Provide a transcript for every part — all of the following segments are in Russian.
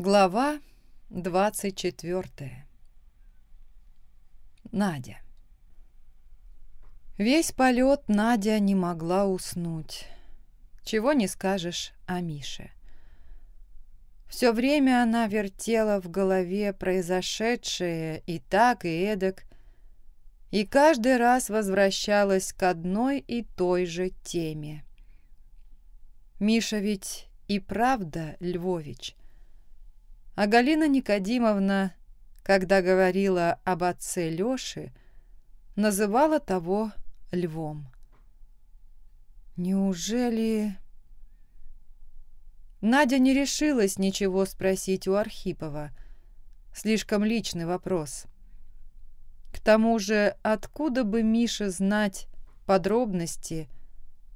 Глава 24. Надя. Весь полет Надя не могла уснуть. Чего не скажешь о Мише. Все время она вертела в голове произошедшее и так, и эдак, и каждый раз возвращалась к одной и той же теме. Миша ведь и правда Львович. А Галина Никодимовна, когда говорила об отце Лёши, называла того львом. Неужели... Надя не решилась ничего спросить у Архипова. Слишком личный вопрос. К тому же, откуда бы Мише знать подробности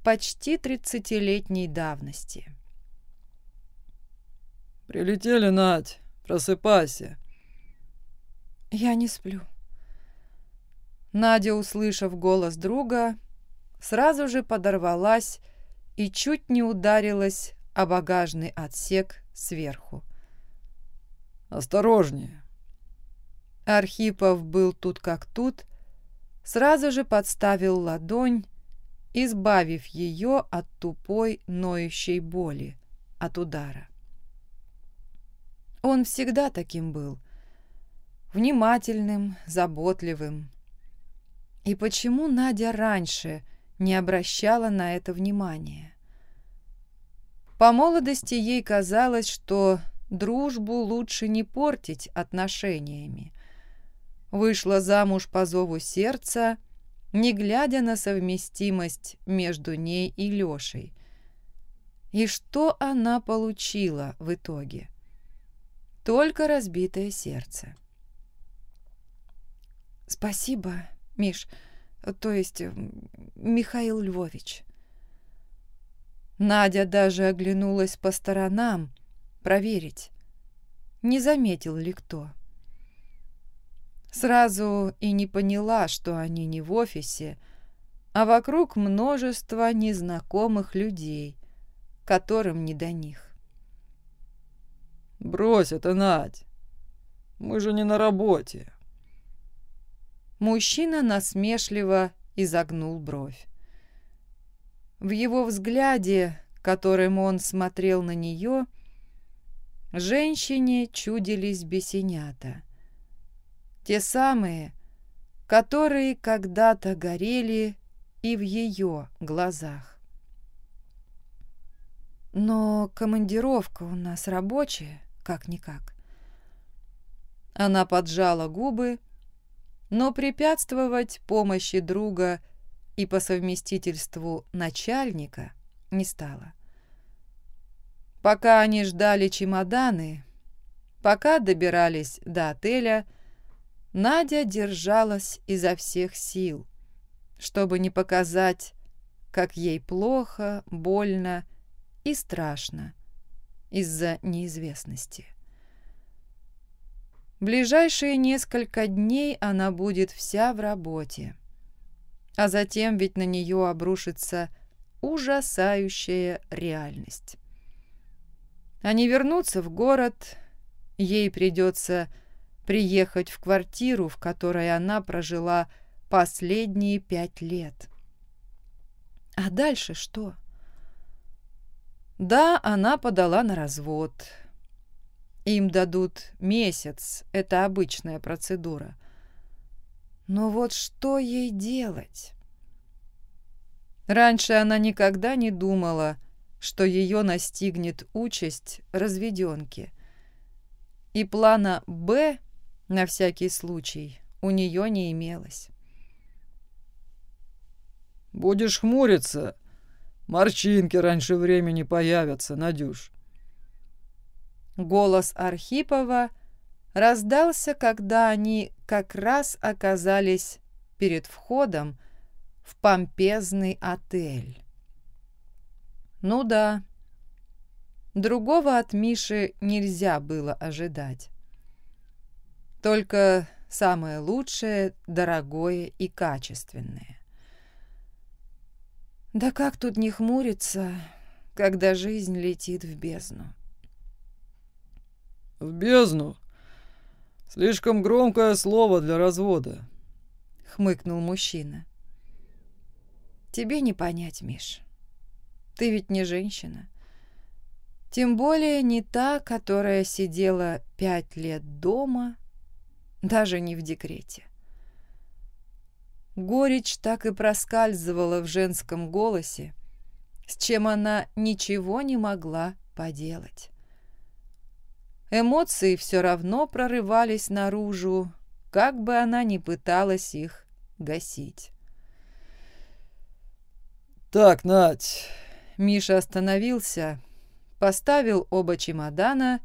почти тридцатилетней давности? «Прилетели, Надь, просыпайся». «Я не сплю». Надя, услышав голос друга, сразу же подорвалась и чуть не ударилась о багажный отсек сверху. «Осторожнее!» Архипов был тут как тут, сразу же подставил ладонь, избавив ее от тупой ноющей боли от удара. Он всегда таким был. Внимательным, заботливым. И почему Надя раньше не обращала на это внимания? По молодости ей казалось, что дружбу лучше не портить отношениями. Вышла замуж по зову сердца, не глядя на совместимость между ней и Лешей. И что она получила в итоге? Только разбитое сердце. «Спасибо, Миш, то есть Михаил Львович». Надя даже оглянулась по сторонам, проверить, не заметил ли кто. Сразу и не поняла, что они не в офисе, а вокруг множество незнакомых людей, которым не до них. «Брось это, Надь! Мы же не на работе!» Мужчина насмешливо изогнул бровь. В его взгляде, которым он смотрел на нее, женщине чудились бесенята. Те самые, которые когда-то горели и в ее глазах. Но командировка у нас рабочая как-никак. Она поджала губы, но препятствовать помощи друга и по совместительству начальника не стала. Пока они ждали чемоданы, пока добирались до отеля, Надя держалась изо всех сил, чтобы не показать, как ей плохо, больно и страшно из-за неизвестности. Ближайшие несколько дней она будет вся в работе, а затем ведь на нее обрушится ужасающая реальность. Они вернутся в город, ей придется приехать в квартиру, в которой она прожила последние пять лет. А дальше что? Да, она подала на развод. Им дадут месяц, это обычная процедура. Но вот что ей делать? Раньше она никогда не думала, что ее настигнет участь разведенки. И плана «Б» на всякий случай у нее не имелось. «Будешь хмуриться, Морщинки раньше времени появятся, Надюш. Голос Архипова раздался, когда они как раз оказались перед входом в помпезный отель. Ну да, другого от Миши нельзя было ожидать. Только самое лучшее, дорогое и качественное. Да как тут не хмуриться, когда жизнь летит в бездну? В бездну. Слишком громкое слово для развода. Хмыкнул мужчина. Тебе не понять, Миш. Ты ведь не женщина. Тем более не та, которая сидела пять лет дома, даже не в декрете. Горечь так и проскальзывала в женском голосе, с чем она ничего не могла поделать. Эмоции все равно прорывались наружу, как бы она ни пыталась их гасить. «Так, Надь...» Миша остановился, поставил оба чемодана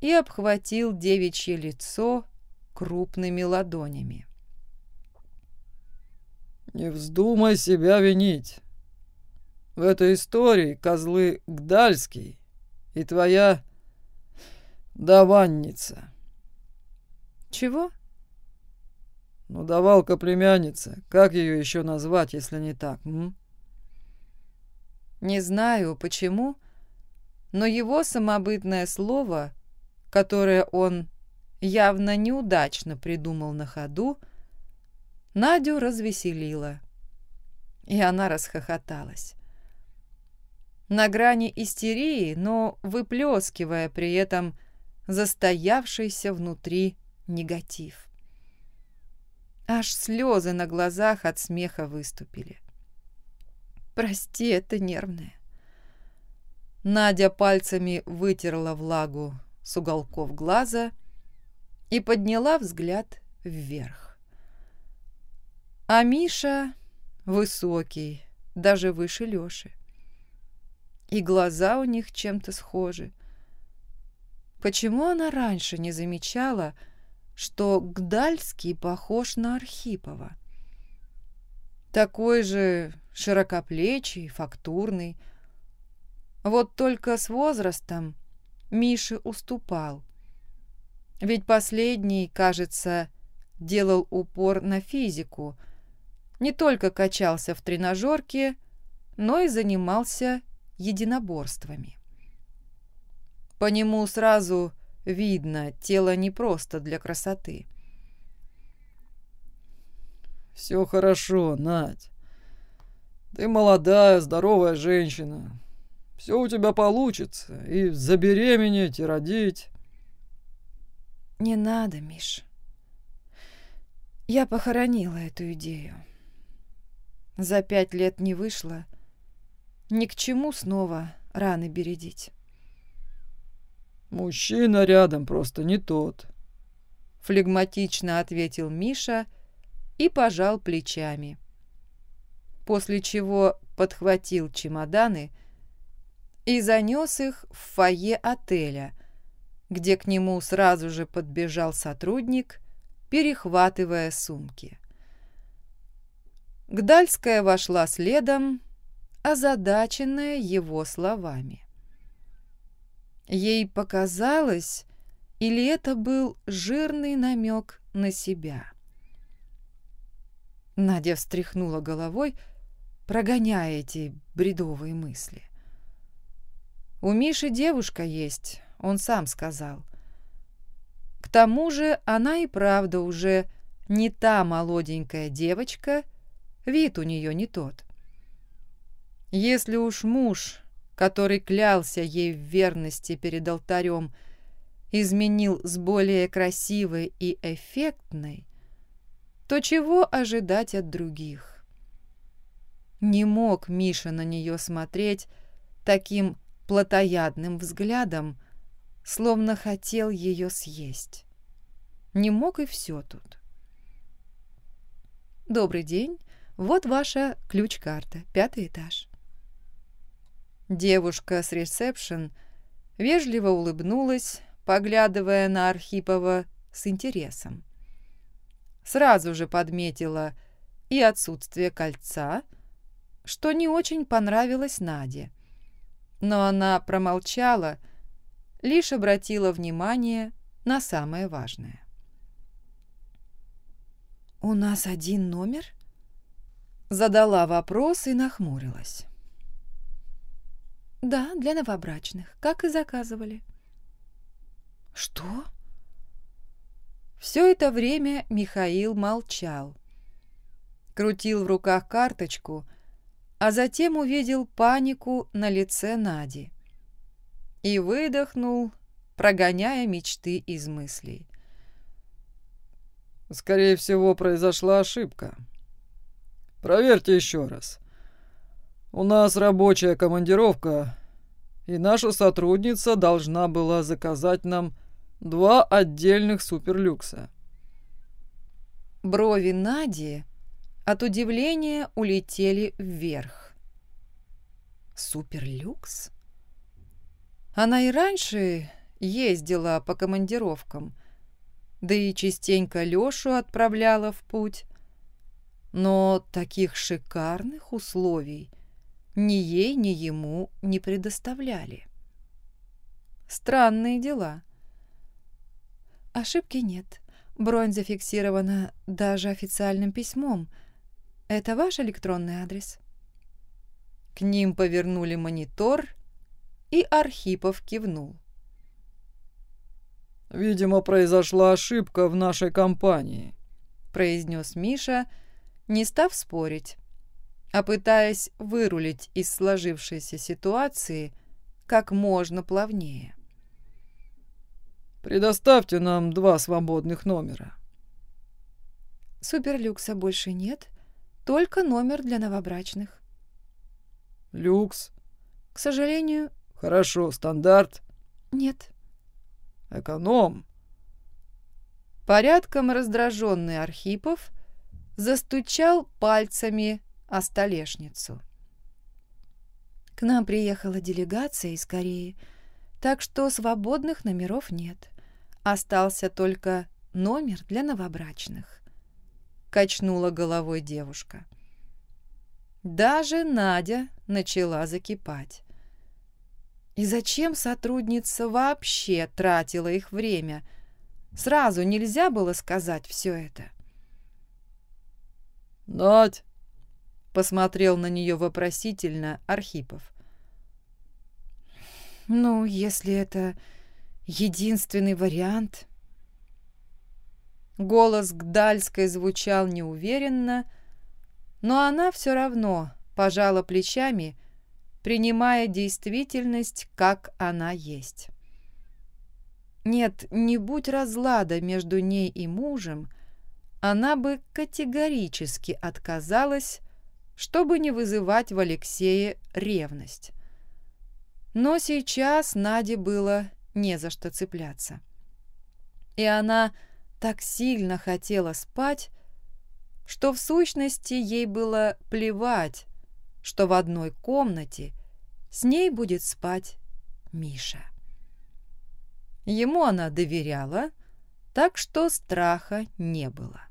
и обхватил девичье лицо крупными ладонями. «Не вздумай себя винить. В этой истории козлы Гдальский и твоя даванница». «Чего?» «Ну, давалка племянница. Как ее еще назвать, если не так, м?» Не знаю, почему, но его самобытное слово, которое он явно неудачно придумал на ходу, Надю развеселило, и она расхохоталась. На грани истерии, но выплескивая при этом застоявшийся внутри негатив. Аж слезы на глазах от смеха выступили. Прости, это нервное. Надя пальцами вытерла влагу с уголков глаза и подняла взгляд вверх. А Миша высокий, даже выше Лёши. И глаза у них чем-то схожи. Почему она раньше не замечала, что Гдальский похож на Архипова? Такой же широкоплечий, фактурный. Вот только с возрастом Мише уступал. Ведь последний, кажется, делал упор на физику. Не только качался в тренажерке, но и занимался единоборствами. По нему сразу видно, тело не просто для красоты. «Все хорошо, Надь. Ты молодая, здоровая женщина. Все у тебя получится. И забеременеть, и родить. Не надо, Миш. Я похоронила эту идею. За пять лет не вышло. Ни к чему снова раны бередить. Мужчина рядом просто не тот. Флегматично ответил Миша и пожал плечами. — после чего подхватил чемоданы и занес их в фойе отеля, где к нему сразу же подбежал сотрудник, перехватывая сумки. Гдальская вошла следом, озадаченная его словами. Ей показалось, или это был жирный намек на себя. Надя встряхнула головой, прогоняя эти бредовые мысли. У Миши девушка есть, он сам сказал. К тому же она и правда уже не та молоденькая девочка, вид у нее не тот. Если уж муж, который клялся ей в верности перед алтарем, изменил с более красивой и эффектной, то чего ожидать от других? Не мог Миша на нее смотреть таким плотоядным взглядом, словно хотел ее съесть. Не мог и все тут. «Добрый день. Вот ваша ключ-карта. Пятый этаж». Девушка с ресепшн вежливо улыбнулась, поглядывая на Архипова с интересом. Сразу же подметила и отсутствие кольца, что не очень понравилось Наде. Но она промолчала, лишь обратила внимание на самое важное. «У нас один номер?» Задала вопрос и нахмурилась. «Да, для новобрачных, как и заказывали». «Что?» Все это время Михаил молчал. Крутил в руках карточку, а затем увидел панику на лице Нади. И выдохнул, прогоняя мечты из мыслей. «Скорее всего, произошла ошибка. Проверьте еще раз. У нас рабочая командировка, и наша сотрудница должна была заказать нам два отдельных суперлюкса. Брови Нади от удивления улетели вверх. Суперлюкс? Она и раньше ездила по командировкам, да и частенько Лёшу отправляла в путь. Но таких шикарных условий ни ей, ни ему не предоставляли. Странные дела. Ошибки нет. Бронь зафиксирована даже официальным письмом. Это ваш электронный адрес? К ним повернули монитор, и Архипов кивнул. «Видимо, произошла ошибка в нашей компании», — произнес Миша, не став спорить а пытаясь вырулить из сложившейся ситуации как можно плавнее. «Предоставьте нам два свободных номера». «Суперлюкса больше нет, только номер для новобрачных». «Люкс?» «К сожалению...» «Хорошо, стандарт?» «Нет». «Эконом?» Порядком раздраженный Архипов застучал пальцами о столешницу. К нам приехала делегация из Кореи, так что свободных номеров нет. Остался только номер для новобрачных. Качнула головой девушка. Даже Надя начала закипать. И зачем сотрудница вообще тратила их время? Сразу нельзя было сказать все это. «Надь, Посмотрел на нее вопросительно Архипов. «Ну, если это единственный вариант...» Голос Гдальской звучал неуверенно, но она все равно пожала плечами, принимая действительность, как она есть. Нет, не будь разлада между ней и мужем, она бы категорически отказалась чтобы не вызывать в Алексее ревность. Но сейчас Наде было не за что цепляться. И она так сильно хотела спать, что в сущности ей было плевать, что в одной комнате с ней будет спать Миша. Ему она доверяла, так что страха не было.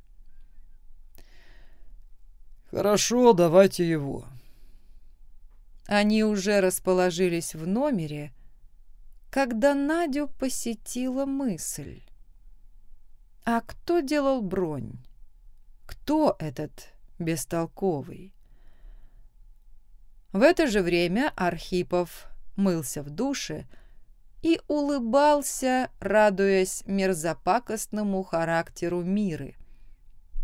«Хорошо, давайте его». Они уже расположились в номере, когда Надю посетила мысль. А кто делал бронь? Кто этот бестолковый? В это же время Архипов мылся в душе и улыбался, радуясь мерзопакостному характеру Миры,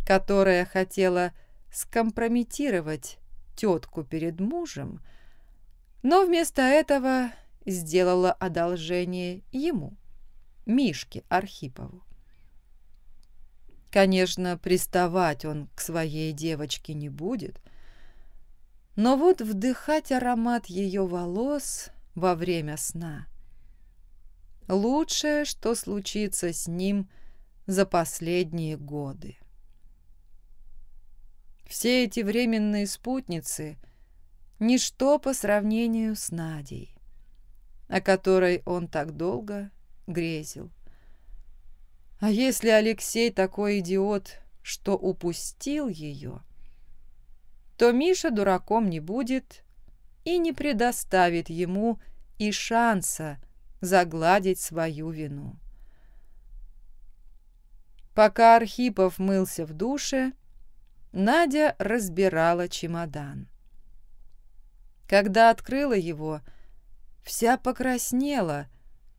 которая хотела скомпрометировать тетку перед мужем, но вместо этого сделала одолжение ему, Мишке Архипову. Конечно, приставать он к своей девочке не будет, но вот вдыхать аромат ее волос во время сна – лучшее, что случится с ним за последние годы. Все эти временные спутницы – ничто по сравнению с Надей, о которой он так долго грезил. А если Алексей такой идиот, что упустил ее, то Миша дураком не будет и не предоставит ему и шанса загладить свою вину. Пока Архипов мылся в душе, Надя разбирала чемодан. Когда открыла его, вся покраснела,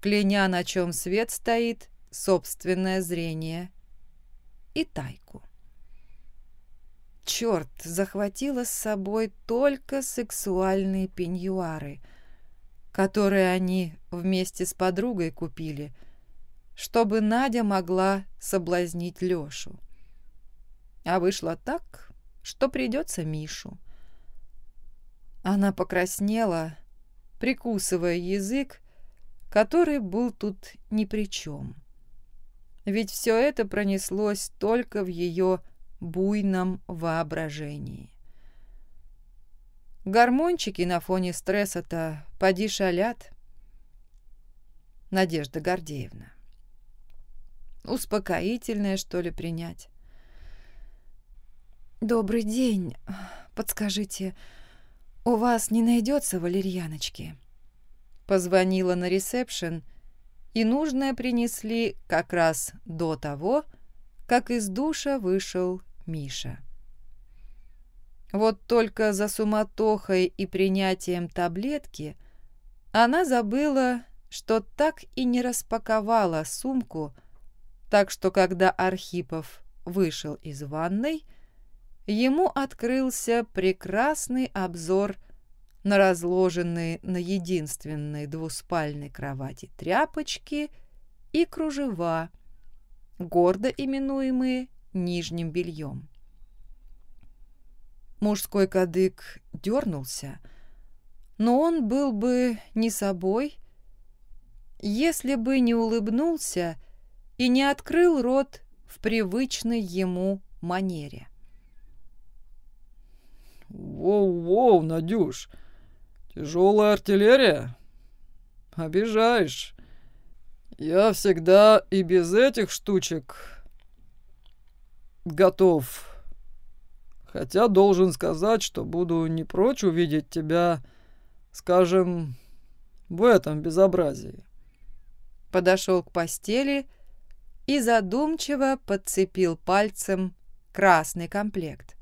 кляня, на чем свет стоит, собственное зрение и тайку. Черт, захватила с собой только сексуальные пеньюары, которые они вместе с подругой купили, чтобы Надя могла соблазнить Лешу. А вышло так, что придется Мишу. Она покраснела, прикусывая язык, который был тут ни при чем. Ведь все это пронеслось только в ее буйном воображении. Гормончики на фоне стресса-то поди шалят. Надежда Гордеевна. Успокоительное, что ли, принять? «Добрый день. Подскажите, у вас не найдется валерьяночки?» Позвонила на ресепшн, и нужное принесли как раз до того, как из душа вышел Миша. Вот только за суматохой и принятием таблетки она забыла, что так и не распаковала сумку, так что когда Архипов вышел из ванной, ему открылся прекрасный обзор на разложенные на единственной двуспальной кровати тряпочки и кружева, гордо именуемые нижним бельем. Мужской кадык дернулся, но он был бы не собой, если бы не улыбнулся и не открыл рот в привычной ему манере. «Воу-воу, Надюш, тяжелая артиллерия? Обижаешь. Я всегда и без этих штучек готов. Хотя должен сказать, что буду не прочь увидеть тебя, скажем, в этом безобразии». Подошел к постели и задумчиво подцепил пальцем красный комплект.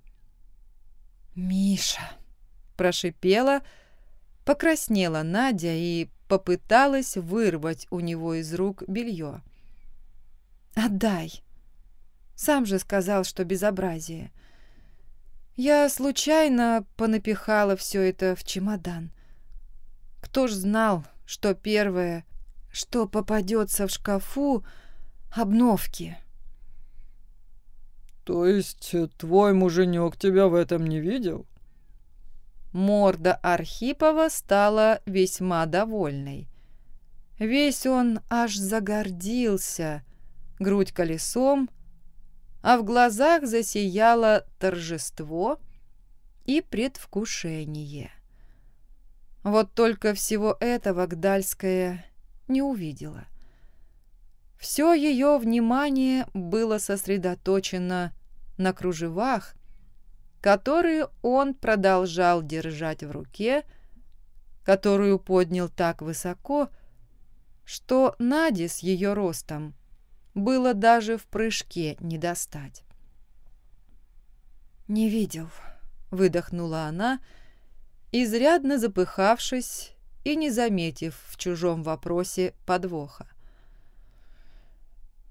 «Миша!» – прошипела, покраснела Надя и попыталась вырвать у него из рук белье. «Отдай!» Сам же сказал, что безобразие. Я случайно понапихала все это в чемодан. Кто ж знал, что первое, что попадется в шкафу, обновки. То есть э, твой муженек тебя в этом не видел? Морда Архипова стала весьма довольной. Весь он аж загордился, грудь колесом, а в глазах засияло торжество и предвкушение. Вот только всего этого Гдальская не увидела. Все ее внимание было сосредоточено на кружевах, которые он продолжал держать в руке, которую поднял так высоко, что Наде с ее ростом было даже в прыжке не достать. «Не видел», — выдохнула она, изрядно запыхавшись и не заметив в чужом вопросе подвоха.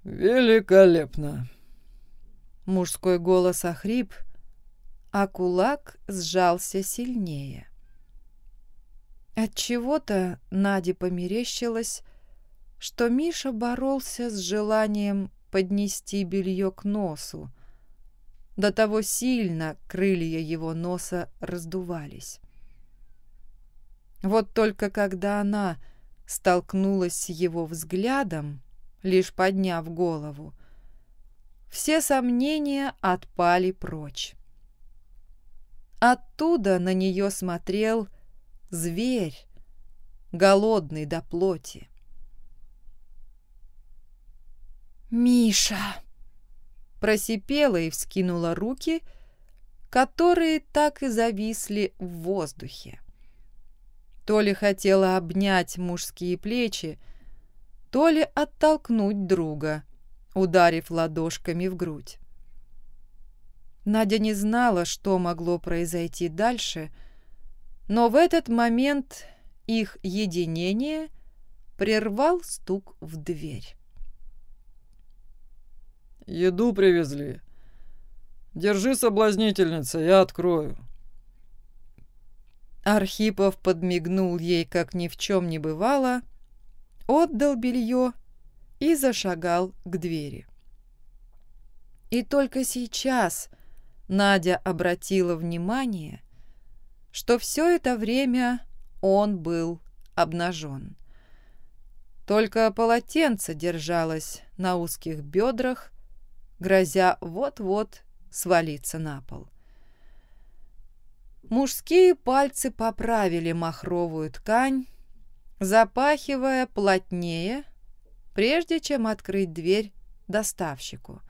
«Великолепно!» Мужской голос охрип, а кулак сжался сильнее. От чего-то Наде померещилось, что Миша боролся с желанием поднести белье к носу. До того сильно крылья его носа раздувались. Вот только когда она столкнулась с его взглядом, лишь подняв голову. Все сомнения отпали прочь. Оттуда на нее смотрел зверь, голодный до плоти. «Миша!» Просипела и вскинула руки, которые так и зависли в воздухе. То ли хотела обнять мужские плечи, то ли оттолкнуть друга, ударив ладошками в грудь. Надя не знала, что могло произойти дальше, но в этот момент их единение прервал стук в дверь. «Еду привезли. Держи, соблазнительница, я открою». Архипов подмигнул ей, как ни в чем не бывало, отдал белье и зашагал к двери. И только сейчас Надя обратила внимание, что все это время он был обнажен. Только полотенце держалось на узких бедрах, грозя вот-вот свалиться на пол. Мужские пальцы поправили махровую ткань, запахивая плотнее, прежде чем открыть дверь доставщику.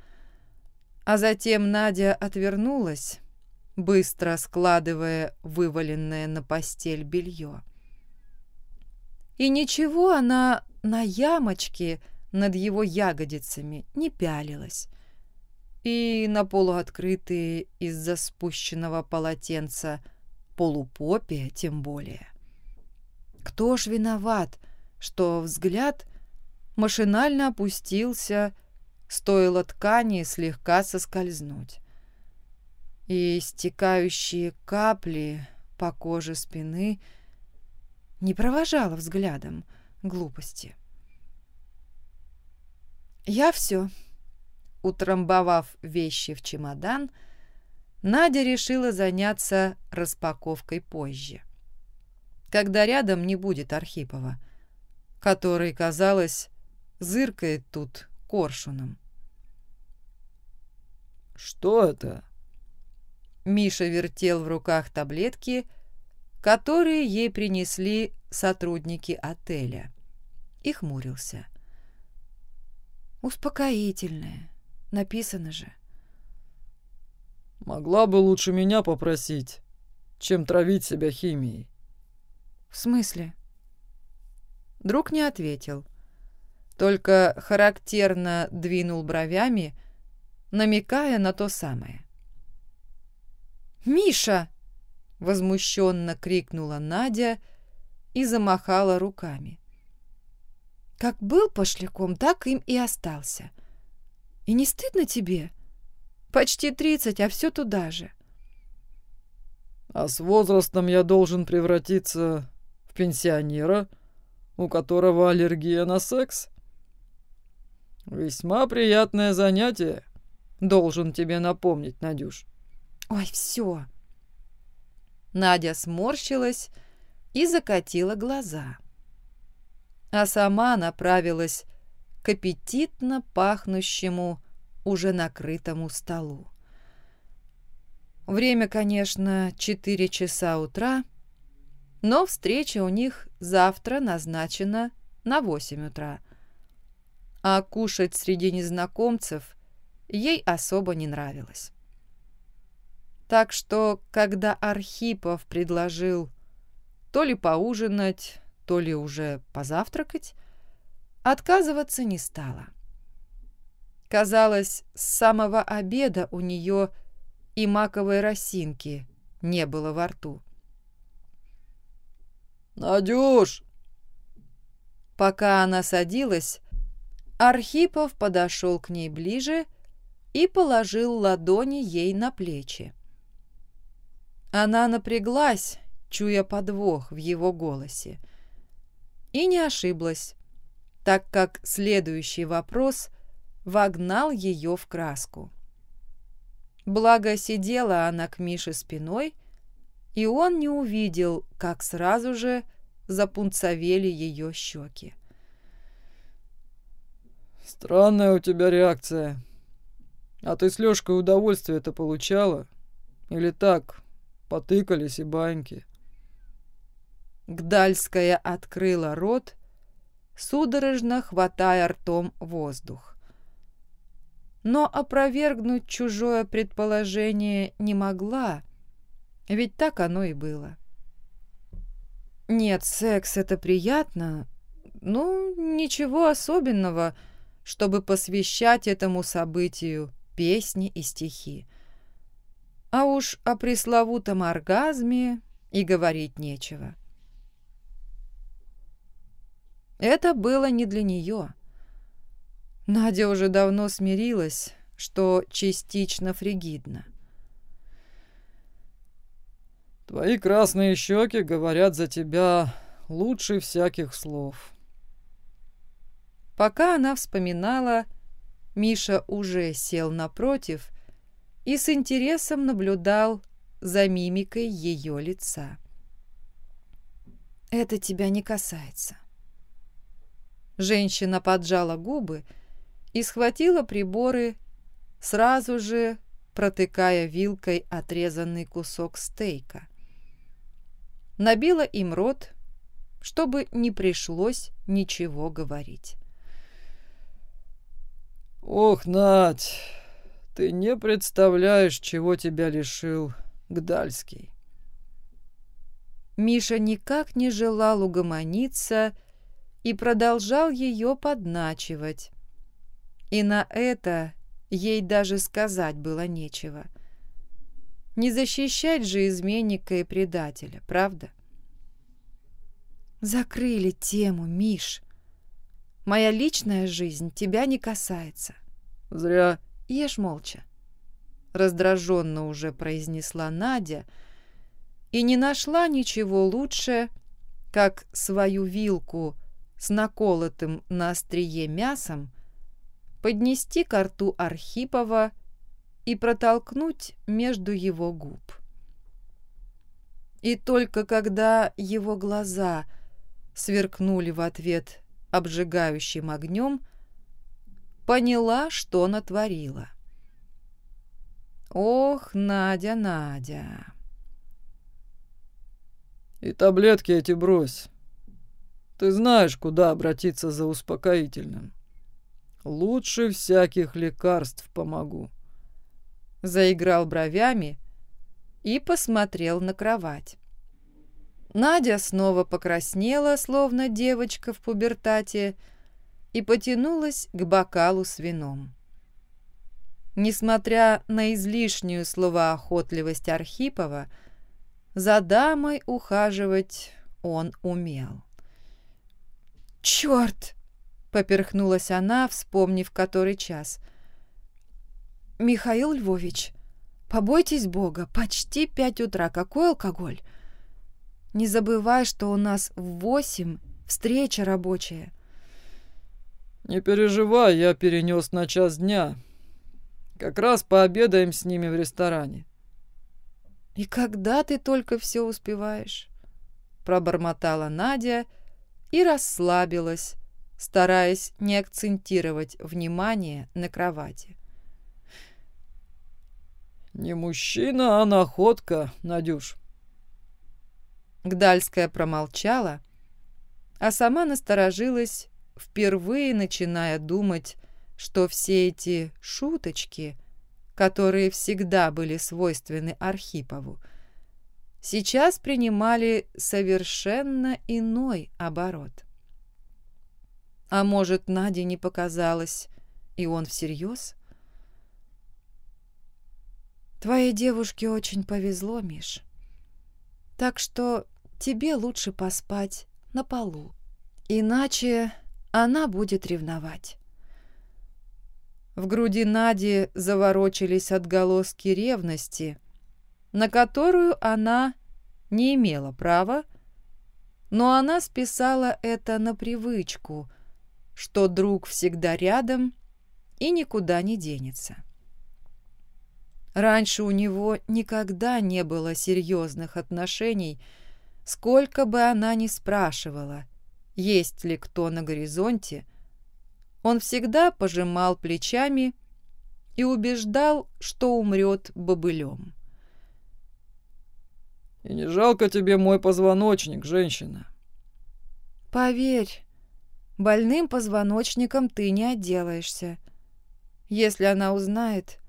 А затем Надя отвернулась, быстро складывая вываленное на постель белье. И ничего она на ямочке над его ягодицами не пялилась. И на полуоткрытые из-за спущенного полотенца полупопия тем более. Кто ж виноват, что взгляд машинально опустился, стоило ткани слегка соскользнуть и стекающие капли по коже спины не провожала взглядом глупости. «Я все», утрамбовав вещи в чемодан, Надя решила заняться распаковкой позже, когда рядом не будет Архипова, который, казалось, зыркает тут коршуном. «Что это?» Миша вертел в руках таблетки, которые ей принесли сотрудники отеля, и хмурился. «Успокоительное, написано же». «Могла бы лучше меня попросить, чем травить себя химией». «В смысле?» Друг не ответил, только характерно двинул бровями, намекая на то самое. «Миша!» — возмущенно крикнула Надя и замахала руками. «Как был пошляком, так им и остался. И не стыдно тебе? Почти тридцать, а все туда же». «А с возрастом я должен превратиться в пенсионера, у которого аллергия на секс?» «Весьма приятное занятие, должен тебе напомнить, Надюш». Ой, все. Надя сморщилась и закатила глаза. А сама направилась к аппетитно пахнущему, уже накрытому столу. Время, конечно, 4 часа утра, но встреча у них завтра назначена на 8 утра. А кушать среди незнакомцев ей особо не нравилось. Так что, когда Архипов предложил то ли поужинать, то ли уже позавтракать, отказываться не стала. Казалось, с самого обеда у нее и маковой росинки не было во рту. «Надюш!» Пока она садилась, Архипов подошел к ней ближе и положил ладони ей на плечи. Она напряглась, чуя подвох в его голосе. И не ошиблась, так как следующий вопрос вогнал ее в краску. Благо сидела она к Мише спиной, и он не увидел, как сразу же запунцовели ее щеки. «Странная у тебя реакция. А ты с Лёшкой удовольствие это получала? Или так, Потыкались и баньки. Гдальская открыла рот, судорожно хватая ртом воздух. Но опровергнуть чужое предположение не могла, ведь так оно и было. Нет, секс — это приятно, но ничего особенного, чтобы посвящать этому событию песни и стихи. А уж о пресловутом оргазме и говорить нечего. Это было не для нее. Надя уже давно смирилась, что частично фригидна. Твои красные щеки говорят за тебя лучше всяких слов. Пока она вспоминала, Миша уже сел напротив и с интересом наблюдал за мимикой ее лица. «Это тебя не касается». Женщина поджала губы и схватила приборы, сразу же протыкая вилкой отрезанный кусок стейка набила им рот, чтобы не пришлось ничего говорить. «Ох, Надь, ты не представляешь, чего тебя лишил Гдальский». Миша никак не желал угомониться и продолжал ее подначивать. И на это ей даже сказать было нечего – не защищать же изменника и предателя, правда? Закрыли тему, Миш. Моя личная жизнь тебя не касается. Зря. Ешь молча. Раздраженно уже произнесла Надя и не нашла ничего лучше, как свою вилку с наколотым на острие мясом поднести к рту Архипова и протолкнуть между его губ. И только когда его глаза сверкнули в ответ обжигающим огнем, поняла, что натворила. Ох, Надя, Надя. И таблетки эти брось. Ты знаешь, куда обратиться за успокоительным. Лучше всяких лекарств помогу заиграл бровями и посмотрел на кровать. Надя снова покраснела, словно девочка в пубертате, и потянулась к бокалу с вином. Несмотря на излишнюю словоохотливость Архипова, за дамой ухаживать он умел. «Черт!» — поперхнулась она, вспомнив который час. «Михаил Львович, побойтесь Бога, почти пять утра, какой алкоголь? Не забывай, что у нас в восемь встреча рабочая». «Не переживай, я перенес на час дня. Как раз пообедаем с ними в ресторане». «И когда ты только все успеваешь?» Пробормотала Надя и расслабилась, стараясь не акцентировать внимание на кровати. «Не мужчина, а находка, Надюш». Гдальская промолчала, а сама насторожилась, впервые начиная думать, что все эти шуточки, которые всегда были свойственны Архипову, сейчас принимали совершенно иной оборот. А может, Наде не показалось, и он всерьез? Твоей девушке очень повезло, Миш. Так что тебе лучше поспать на полу. Иначе она будет ревновать. В груди Нади заворочились отголоски ревности, на которую она не имела права, но она списала это на привычку, что друг всегда рядом и никуда не денется. Раньше у него никогда не было серьезных отношений, сколько бы она ни спрашивала, есть ли кто на горизонте, он всегда пожимал плечами и убеждал, что умрет бобылем. «И не жалко тебе мой позвоночник, женщина?» «Поверь, больным позвоночником ты не отделаешься. Если она узнает,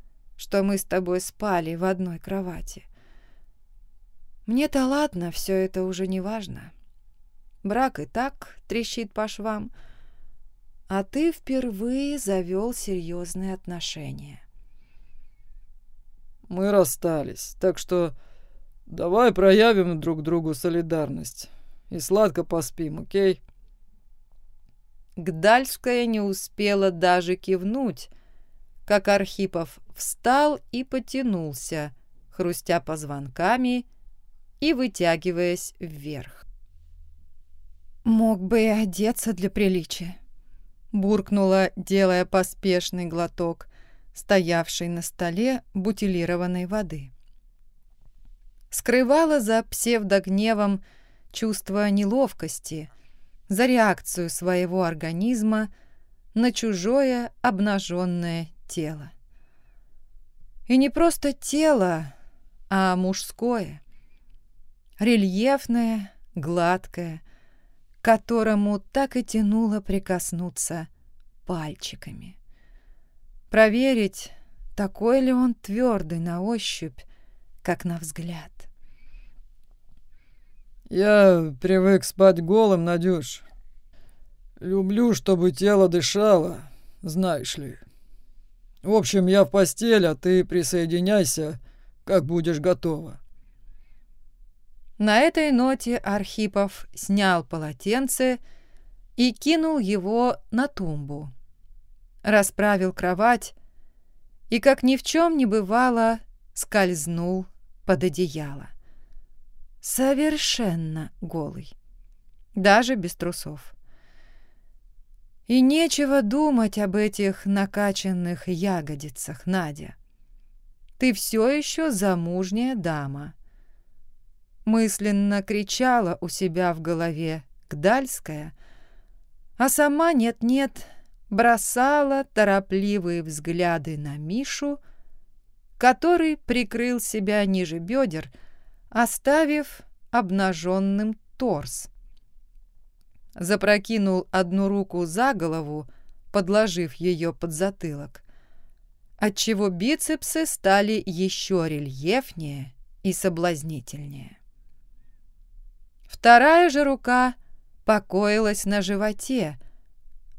что мы с тобой спали в одной кровати. Мне-то ладно, все это уже не важно. Брак и так трещит по швам, а ты впервые завел серьезные отношения. Мы расстались, так что давай проявим друг другу солидарность и сладко поспим, окей? Гдальская не успела даже кивнуть, как Архипов встал и потянулся, хрустя позвонками и вытягиваясь вверх. «Мог бы и одеться для приличия», — буркнула, делая поспешный глоток, стоявший на столе бутилированной воды. Скрывала за псевдогневом чувство неловкости, за реакцию своего организма на чужое обнаженное тело. И не просто тело, а мужское, рельефное, гладкое, которому так и тянуло прикоснуться пальчиками. Проверить, такой ли он твердый на ощупь, как на взгляд. «Я привык спать голым, Надюш. Люблю, чтобы тело дышало, знаешь ли. В общем, я в постель, а ты присоединяйся, как будешь готова». На этой ноте Архипов снял полотенце и кинул его на тумбу. Расправил кровать и, как ни в чем не бывало, скользнул под одеяло. Совершенно голый, даже без трусов. И нечего думать об этих накачанных ягодицах, Надя. Ты все еще замужняя дама мысленно кричала у себя в голове Гдальская, а сама нет-нет бросала торопливые взгляды на Мишу, который прикрыл себя ниже бедер, оставив обнаженным торс. Запрокинул одну руку за голову, подложив ее под затылок, отчего бицепсы стали еще рельефнее и соблазнительнее. Вторая же рука покоилась на животе,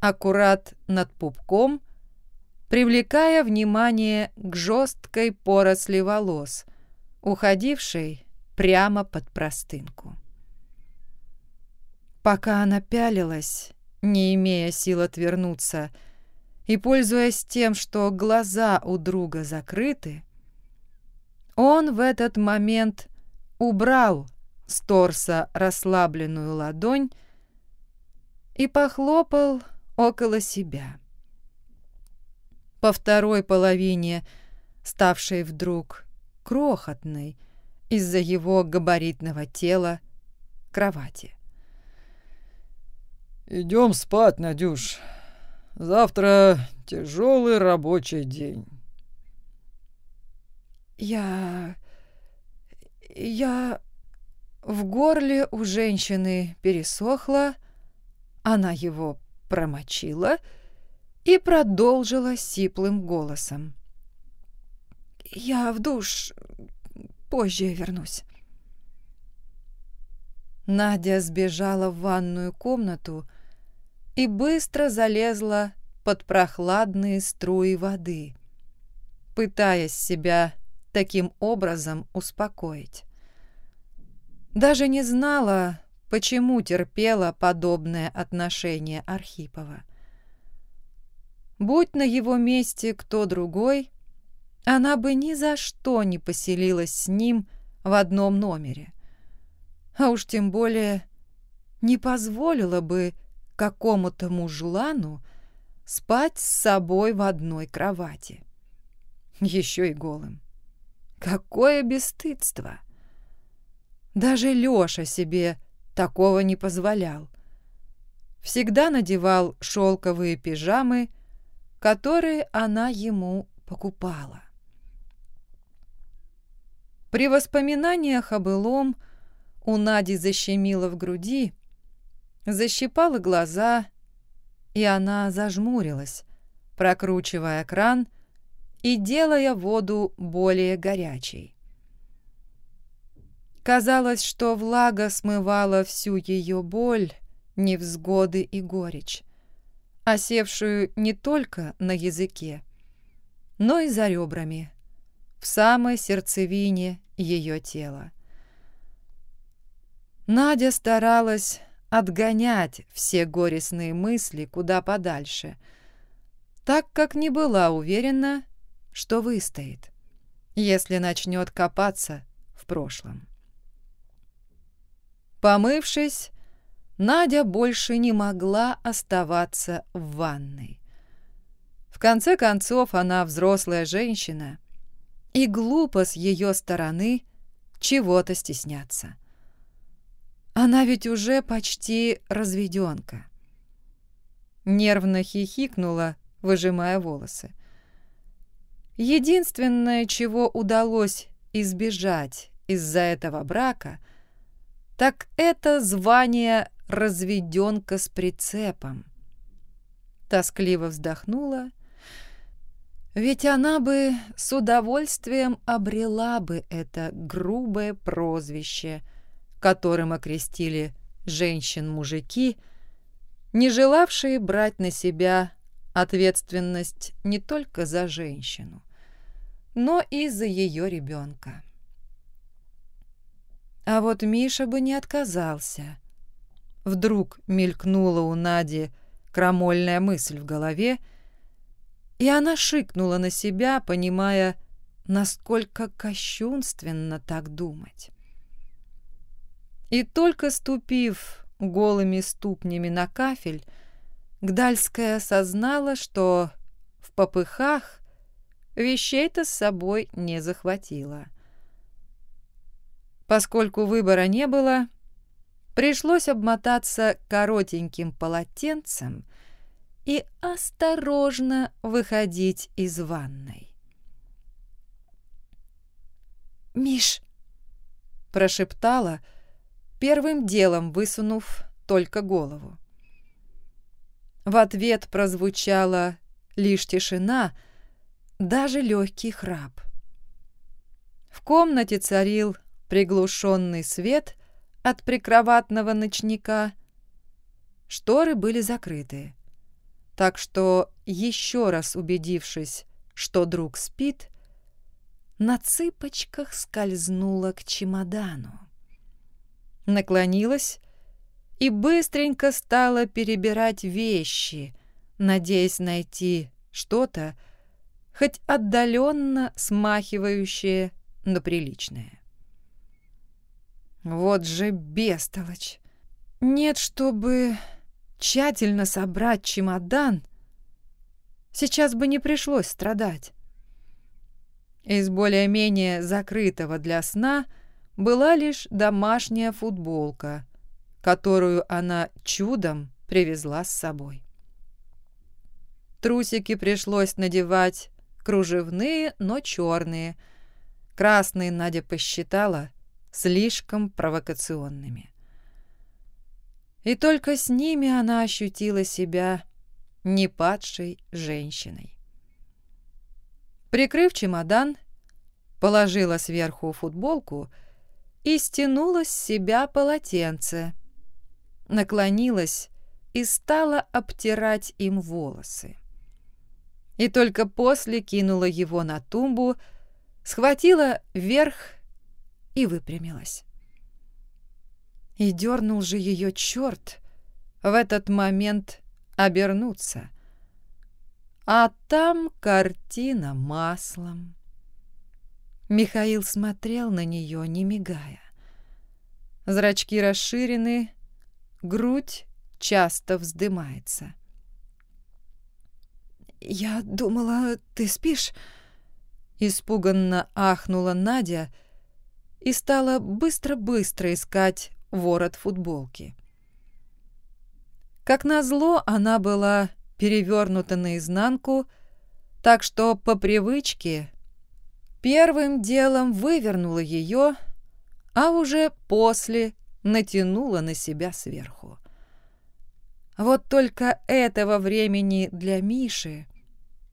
аккурат над пупком, привлекая внимание к жесткой поросли волос, уходившей прямо под простынку. Пока она пялилась, не имея сил отвернуться, и, пользуясь тем, что глаза у друга закрыты, он в этот момент убрал с торса расслабленную ладонь и похлопал около себя. По второй половине, ставшей вдруг крохотной из-за его габаритного тела, кровати. «Идем спать, Надюш. Завтра тяжелый рабочий день». «Я... я...» В горле у женщины пересохло, она его промочила и продолжила сиплым голосом. «Я в душ, позже вернусь». Надя сбежала в ванную комнату и быстро залезла под прохладные струи воды, пытаясь себя таким образом успокоить. Даже не знала, почему терпела подобное отношение Архипова. Будь на его месте кто другой, она бы ни за что не поселилась с ним в одном номере. А уж тем более не позволила бы какому-то мужлану спать с собой в одной кровати. Еще и голым. Какое бесстыдство! — даже Лёша себе такого не позволял. Всегда надевал шелковые пижамы, которые она ему покупала. При воспоминаниях о былом у Нади защемило в груди, защипало глаза, и она зажмурилась, прокручивая кран и делая воду более горячей. Казалось, что влага смывала всю ее боль, невзгоды и горечь, осевшую не только на языке, но и за ребрами, в самой сердцевине ее тела. Надя старалась отгонять все горестные мысли куда подальше, так как не была уверена, что выстоит, если начнет копаться в прошлом. Помывшись, Надя больше не могла оставаться в ванной. В конце концов, она взрослая женщина, и глупо с ее стороны чего-то стесняться. Она ведь уже почти разведенка. Нервно хихикнула, выжимая волосы. Единственное, чего удалось избежать из-за этого брака, так это звание разведенка с прицепом. Тоскливо вздохнула, ведь она бы с удовольствием обрела бы это грубое прозвище, которым окрестили женщин-мужики, не желавшие брать на себя ответственность не только за женщину, но и за ее ребенка. А вот Миша бы не отказался. Вдруг мелькнула у Нади крамольная мысль в голове, и она шикнула на себя, понимая, насколько кощунственно так думать. И только ступив голыми ступнями на кафель, Гдальская осознала, что в попыхах вещей-то с собой не захватила. Поскольку выбора не было, пришлось обмотаться коротеньким полотенцем и осторожно выходить из ванной. «Миш!» — прошептала, первым делом высунув только голову. В ответ прозвучала лишь тишина, даже легкий храп. В комнате царил приглушенный свет от прикроватного ночника. Шторы были закрыты, так что, еще раз убедившись, что друг спит, на цыпочках скользнула к чемодану. Наклонилась и быстренько стала перебирать вещи, надеясь найти что-то, хоть отдаленно смахивающее на приличное. Вот же бестолочь! Нет, чтобы тщательно собрать чемодан, сейчас бы не пришлось страдать. Из более-менее закрытого для сна была лишь домашняя футболка, которую она чудом привезла с собой. Трусики пришлось надевать кружевные, но черные. Красные Надя посчитала слишком провокационными. И только с ними она ощутила себя непадшей женщиной. Прикрыв чемодан, положила сверху футболку и стянула с себя полотенце, наклонилась и стала обтирать им волосы. И только после кинула его на тумбу, схватила вверх и выпрямилась. И дернул же ее черт в этот момент обернуться. А там картина маслом. Михаил смотрел на нее, не мигая. Зрачки расширены, грудь часто вздымается. «Я думала, ты спишь?» Испуганно ахнула Надя и стала быстро-быстро искать ворот футболки. Как назло, она была перевернута наизнанку, так что по привычке первым делом вывернула ее, а уже после натянула на себя сверху. Вот только этого времени для Миши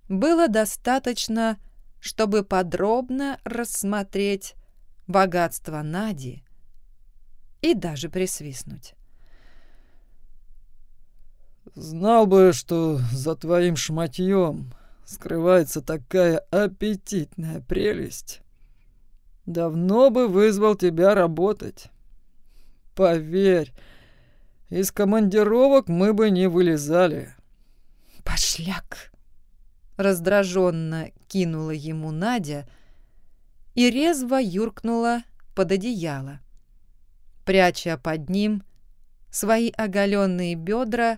было достаточно, чтобы подробно рассмотреть богатство Нади и даже присвистнуть. «Знал бы, что за твоим шматьем скрывается такая аппетитная прелесть, давно бы вызвал тебя работать. Поверь, из командировок мы бы не вылезали. Пошляк! Раздраженно кинула ему Надя и резво юркнула под одеяло, пряча под ним свои оголенные бедра,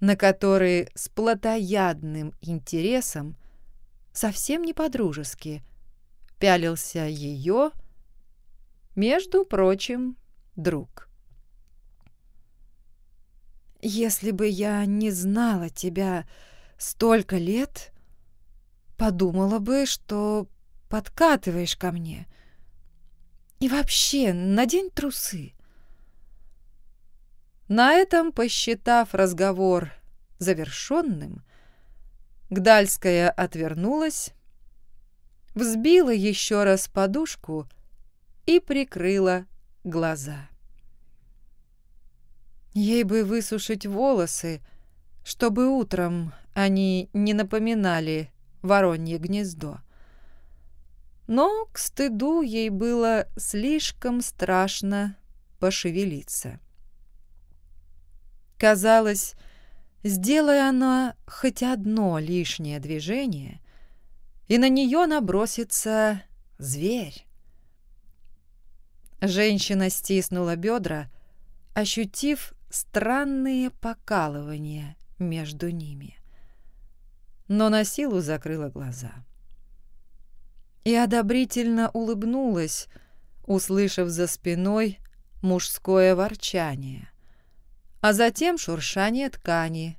на которые с плотоядным интересом, совсем не по-дружески, пялился ее, между прочим, друг. «Если бы я не знала тебя столько лет, подумала бы, что подкатываешь ко мне. И вообще, надень трусы». На этом, посчитав разговор завершенным, Гдальская отвернулась, взбила еще раз подушку и прикрыла глаза. Ей бы высушить волосы, чтобы утром они не напоминали воронье гнездо. Но к стыду ей было слишком страшно пошевелиться. Казалось, сделая она хоть одно лишнее движение, и на нее набросится зверь. Женщина стиснула бедра, ощутив странные покалывания между ними. Но на силу закрыла глаза. И одобрительно улыбнулась, услышав за спиной мужское ворчание а затем шуршание ткани,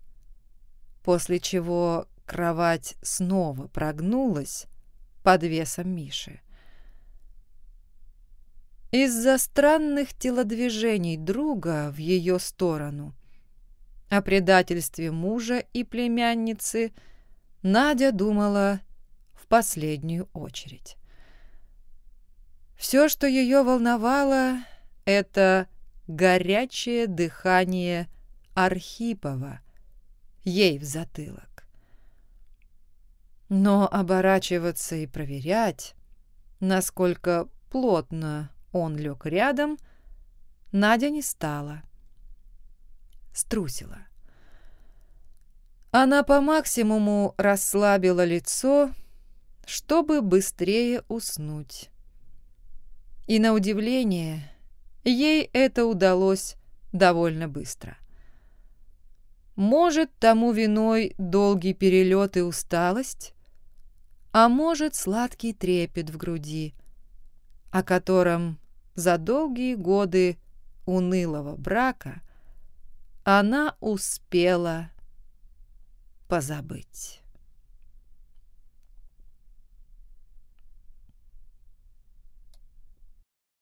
после чего кровать снова прогнулась под весом Миши. Из-за странных телодвижений друга в ее сторону, о предательстве мужа и племянницы, Надя думала в последнюю очередь. Все, что ее волновало, это горячее дыхание Архипова ей в затылок. Но оборачиваться и проверять, насколько плотно он лег рядом, Надя не стала. Струсила. Она по максимуму расслабила лицо, чтобы быстрее уснуть. И на удивление Ей это удалось довольно быстро. Может, тому виной долгий перелет и усталость, а может, сладкий трепет в груди, о котором за долгие годы унылого брака она успела позабыть.